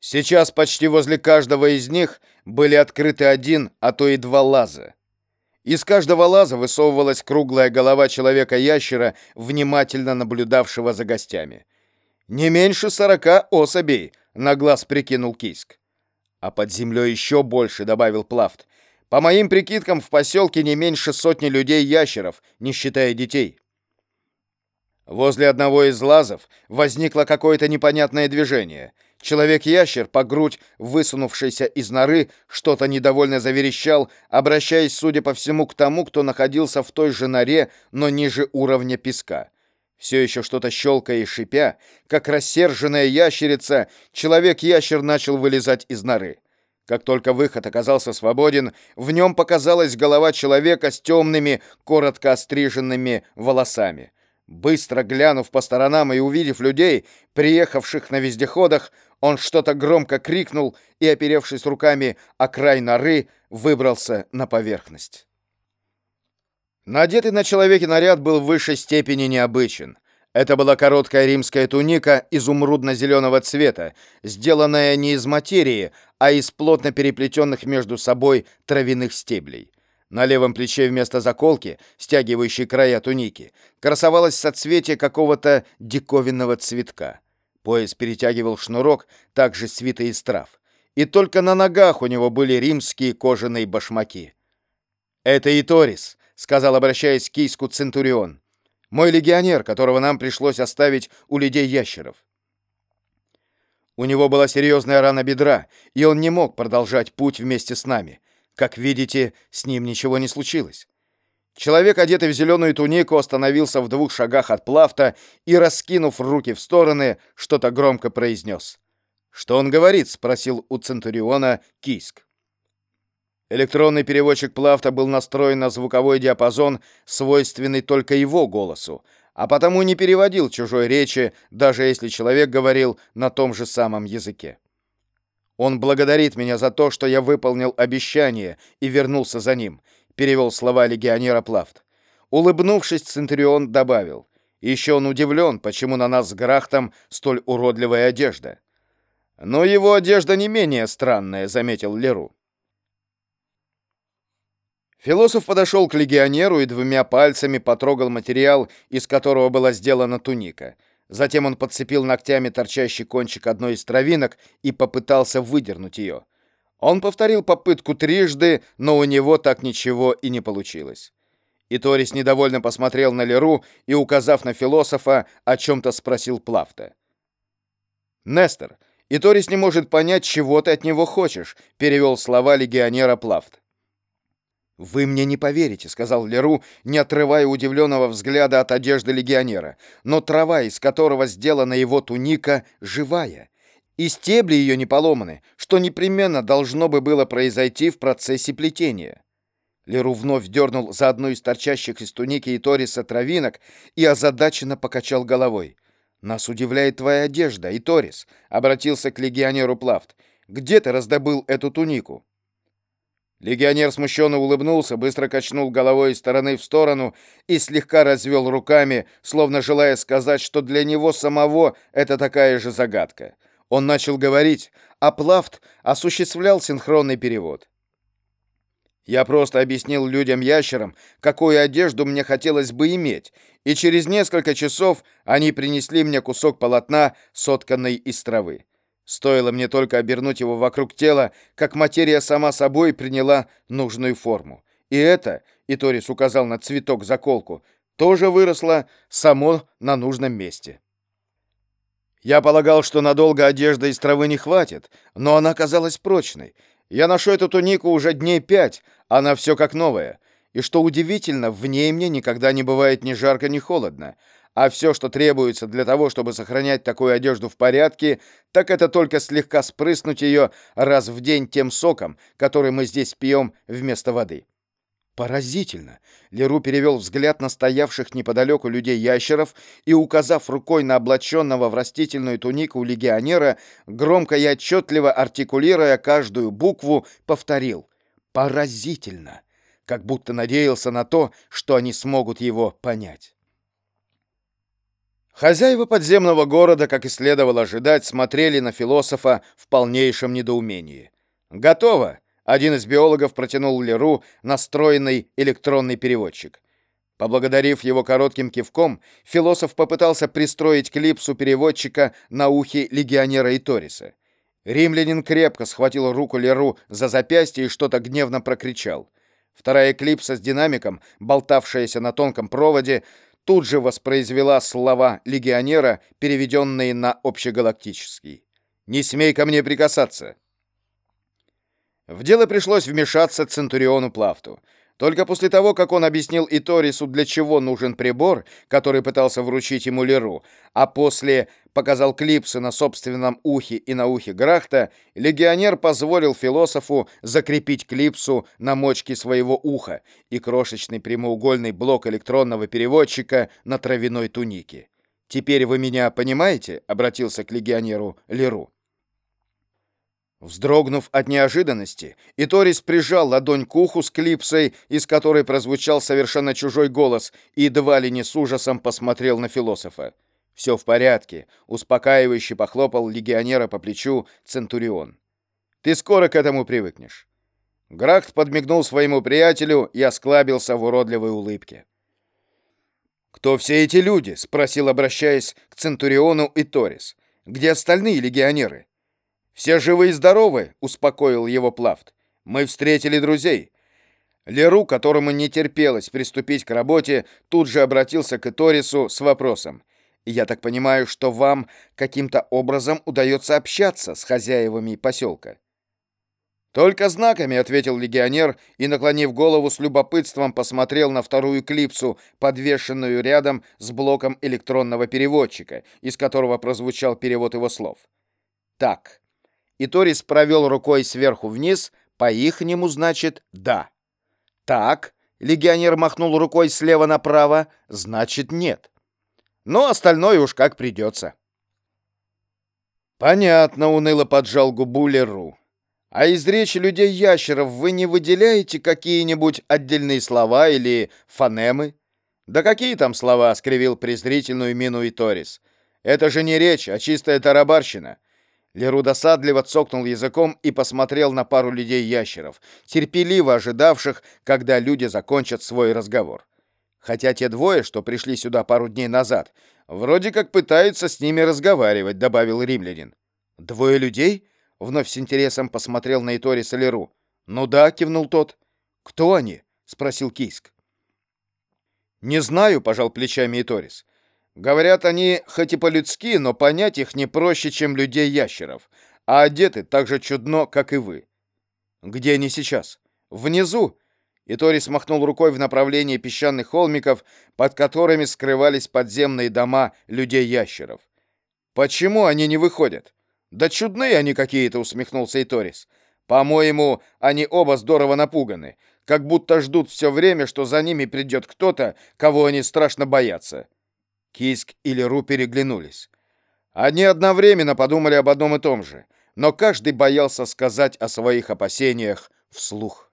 Сейчас почти возле каждого из них были открыты один, а то и два лаза. Из каждого лаза высовывалась круглая голова человека-ящера, внимательно наблюдавшего за гостями. «Не меньше сорока особей», — на глаз прикинул Кийск. «А под землей еще больше», — добавил Плафт. «По моим прикидкам, в поселке не меньше сотни людей-ящеров, не считая детей». Возле одного из лазов возникло какое-то непонятное движение — Человек-ящер, по грудь высунувшийся из норы, что-то недовольно заверещал, обращаясь, судя по всему, к тому, кто находился в той же норе, но ниже уровня песка. Все еще что-то щелкая и шипя, как рассерженная ящерица, человек-ящер начал вылезать из норы. Как только выход оказался свободен, в нем показалась голова человека с темными, коротко остриженными волосами. Быстро глянув по сторонам и увидев людей, приехавших на вездеходах, он что-то громко крикнул и, оперевшись руками о край норы, выбрался на поверхность. Надетый на человеке наряд был в высшей степени необычен. Это была короткая римская туника изумрудно-зеленого цвета, сделанная не из материи, а из плотно переплетенных между собой травяных стеблей. На левом плече вместо заколки, стягивающей края туники, красовалось соцветие какого-то диковинного цветка. Пояс перетягивал шнурок, также свитый из трав. И только на ногах у него были римские кожаные башмаки. «Это Иторис», — сказал, обращаясь к кийску Центурион. «Мой легионер, которого нам пришлось оставить у людей-ящеров». У него была серьезная рана бедра, и он не мог продолжать путь вместе с нами. Как видите, с ним ничего не случилось. Человек, одетый в зеленую тунику, остановился в двух шагах от плафта и, раскинув руки в стороны, что-то громко произнес. «Что он говорит?» — спросил у Центуриона Киск. Электронный переводчик плафта был настроен на звуковой диапазон, свойственный только его голосу, а потому не переводил чужой речи, даже если человек говорил на том же самом языке. Он благодарит меня за то, что я выполнил обещание и вернулся за ним перевел слова легионера Плафт. Улыбнувшись, Центурион добавил. Еще он удивлен, почему на нас с Грахтом столь уродливая одежда. Но его одежда не менее странная, заметил Леру. Философ подошел к легионеру и двумя пальцами потрогал материал, из которого была сделана туника. Затем он подцепил ногтями торчащий кончик одной из травинок и попытался выдернуть ее. Он повторил попытку трижды, но у него так ничего и не получилось. И Торис недовольно посмотрел на Леру и, указав на философа, о чем-то спросил Плафта. «Нестор, и Торис не может понять, чего ты от него хочешь», — перевел слова легионера Плафт. «Вы мне не поверите», — сказал Леру, не отрывая удивленного взгляда от одежды легионера. «Но трава, из которого сделана его туника, живая и стебли ее не поломаны, что непременно должно бы было произойти в процессе плетения. Леру вновь дернул за одну из торчащих из туники и Ториса травинок и озадаченно покачал головой. «Нас удивляет твоя одежда, и Торис», — обратился к легионеру Плафт. «Где ты раздобыл эту тунику?» Легионер смущенно улыбнулся, быстро качнул головой из стороны в сторону и слегка развел руками, словно желая сказать, что для него самого это такая же загадка. Он начал говорить, а Плафт осуществлял синхронный перевод. Я просто объяснил людям-ящерам, какую одежду мне хотелось бы иметь, и через несколько часов они принесли мне кусок полотна, сотканный из травы. Стоило мне только обернуть его вокруг тела, как материя сама собой приняла нужную форму. И это, и Торис указал на цветок-заколку, тоже выросло само на нужном месте. Я полагал, что надолго одежды из травы не хватит, но она казалась прочной. Я ношу эту тунику уже дней пять, она все как новая. И что удивительно, в ней мне никогда не бывает ни жарко, ни холодно. А все, что требуется для того, чтобы сохранять такую одежду в порядке, так это только слегка спрыснуть ее раз в день тем соком, который мы здесь пьем вместо воды. Поразительно. Леру перевел взгляд на стоявших неподалеку людей-ящеров и, указав рукой на облаченного в растительную тунику легионера, громко и отчетливо артикулируя каждую букву, повторил «Поразительно!» как будто надеялся на то, что они смогут его понять. Хозяева подземного города, как и следовало ожидать, смотрели на философа в полнейшем недоумении. «Готово!» — один из биологов протянул Леру настроенный электронный переводчик. Поблагодарив его коротким кивком, философ попытался пристроить клипсу переводчика на ухе легионера Иториса. Римлянин крепко схватил руку Леру за запястье и что-то гневно прокричал. Вторая клипса с динамиком, болтавшаяся на тонком проводе, тут же воспроизвела слова легионера, переведенные на общегалактический. «Не смей ко мне прикасаться!» В дело пришлось вмешаться Центуриону Плафту. Только после того, как он объяснил Иторису, для чего нужен прибор, который пытался вручить ему Леру, а после показал клипсы на собственном ухе и на ухе Грахта, легионер позволил философу закрепить клипсу на мочке своего уха и крошечный прямоугольный блок электронного переводчика на травяной тунике. «Теперь вы меня понимаете?» — обратился к легионеру Леру. Вздрогнув от неожиданности, Иторис прижал ладонь к уху с клипсой, из которой прозвучал совершенно чужой голос, и едва ли не с ужасом посмотрел на философа. «Все в порядке», — успокаивающе похлопал легионера по плечу Центурион. «Ты скоро к этому привыкнешь». Грахт подмигнул своему приятелю и осклабился в уродливой улыбке. «Кто все эти люди?» — спросил, обращаясь к Центуриону и Торис. «Где остальные легионеры?» «Все живы и здоровы», — успокоил его Плафт. «Мы встретили друзей». Леру, которому не терпелось приступить к работе, тут же обратился к Эторису с вопросом. «Я так понимаю, что вам каким-то образом удается общаться с хозяевами поселка?» «Только знаками», — ответил легионер и, наклонив голову с любопытством, посмотрел на вторую клипсу, подвешенную рядом с блоком электронного переводчика, из которого прозвучал перевод его слов. «Так, и Торис провел рукой сверху вниз, по-ихнему значит «да». Так, легионер махнул рукой слева направо, значит «нет». Но остальное уж как придется. Понятно, уныло поджал губу Леру. А из речи людей-ящеров вы не выделяете какие-нибудь отдельные слова или фонемы? Да какие там слова, скривил презрительную мину и Торис. Это же не речь, а чистая тарабарщина. Леру досадливо цокнул языком и посмотрел на пару людей-ящеров, терпеливо ожидавших, когда люди закончат свой разговор. Хотя те двое, что пришли сюда пару дней назад, вроде как пытаются с ними разговаривать, добавил римлянин. Двое людей? Вновь с интересом посмотрел на Иториса Леру. Ну да, кивнул тот. Кто они? спросил Кийск. Не знаю, пожал плечами Иторис. Говорят, они хоть и по-людски, но понять их не проще, чем людей-ящеров, а одеты так же чудно, как и вы. Где они сейчас? Внизу. И Торис махнул рукой в направлении песчаных холмиков, под которыми скрывались подземные дома людей-ящеров. Почему они не выходят? Да чудные они какие-то, усмехнулся Иторис. По-моему, они оба здорово напуганы, как будто ждут все время, что за ними придет кто-то, кого они страшно боятся. Киск и Леру переглянулись. Они одновременно подумали об одном и том же, но каждый боялся сказать о своих опасениях вслух.